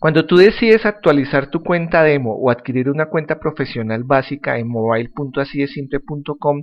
Cuando tú decides actualizar tu cuenta demo o adquirir una cuenta profesional básica en mobile.asidesimple.com,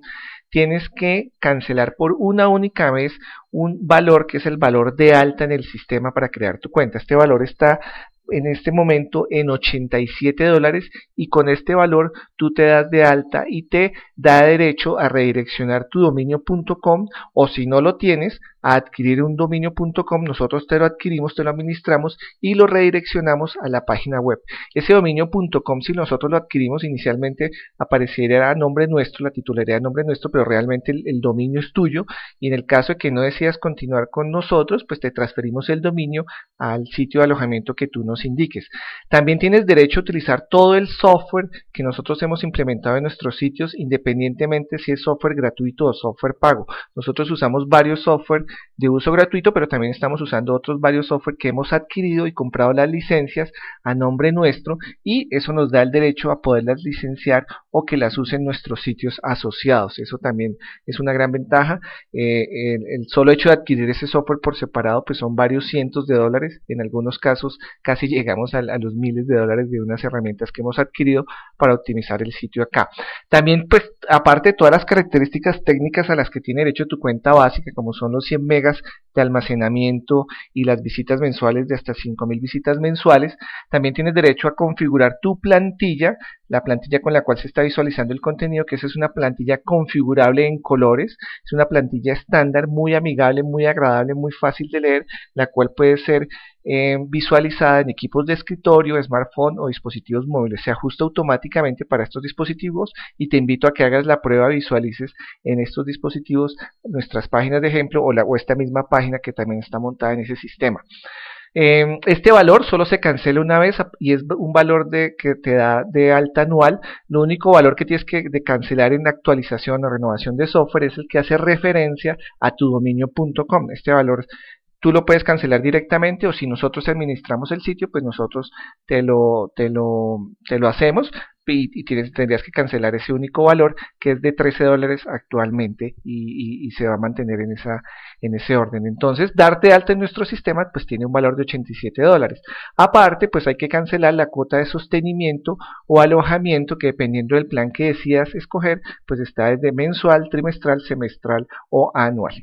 tienes que cancelar por una única vez un valor que es el valor de alta en el sistema para crear tu cuenta. Este valor está en este momento en 87 dólares y con este valor tú te das de alta y te da derecho a redireccionar tu dominio.com o si no lo tienes a adquirir un dominio.com, nosotros te lo adquirimos, te lo administramos y lo redireccionamos a la página web. Ese dominio.com, si nosotros lo adquirimos inicialmente, aparecería a nombre nuestro, la titularidad a nombre nuestro, pero realmente el, dominio es tuyo y en el caso de que no decidas continuar con nosotros, pues te transferimos el dominio al sitio de alojamiento que tú nos indiques. También tienes derecho a utilizar todo el software que nosotros hemos implementado en nuestros sitios, independientemente si es software gratuito o software pago. Nosotros usamos varios software de uso gratuito, pero también estamos usando otros varios software que hemos adquirido y comprado las licencias a nombre nuestro y eso nos da el derecho a poderlas licenciar o que las usen nuestros sitios asociados. Eso también es una gran ventaja. Eh, el, solo hecho de adquirir ese software por separado pues son varios cientos de dólares, en algunos casos casi llegamos a, a los miles de dólares de unas herramientas que hemos adquirido para optimizar el sitio acá. También pues aparte de todas las características técnicas a las que tiene derecho tu cuenta básica como son los 100 megas de almacenamiento y las visitas mensuales de hasta 5000 visitas mensuales. También tienes derecho a configurar tu plantilla, la plantilla con la cual se está visualizando el contenido, que esa es una plantilla configurable en colores, es una plantilla estándar, muy amigable, muy agradable, muy fácil de leer, la cual puede ser eh, visualizada en equipos de escritorio, smartphone o dispositivos móviles. Se ajusta automáticamente para estos dispositivos y te invito a que hagas la prueba, visualices en estos dispositivos nuestras páginas de ejemplo o, la, o esta misma página que también está montada en ese sistema. Em, este valor solo se cancela una vez y es un valor de, que te da de alta anual. Lo único valor que tienes que cancelar en actualización o renovación de software es el que hace referencia a tu dominio.com. Este valor Tú lo puedes cancelar directamente o si nosotros administramos el sitio, pues nosotros te lo, te lo, te lo hacemos y, tienes, tendrías que cancelar ese único valor que es de 13 dólares actualmente y, y, se va a mantener en, esa, en ese orden. Entonces, darte alta en nuestro sistema pues tiene un valor de 87 dólares. Aparte, pues hay que cancelar la cuota de sostenimiento o alojamiento que dependiendo del plan que decidas escoger, pues está desde mensual, trimestral, semestral o anual.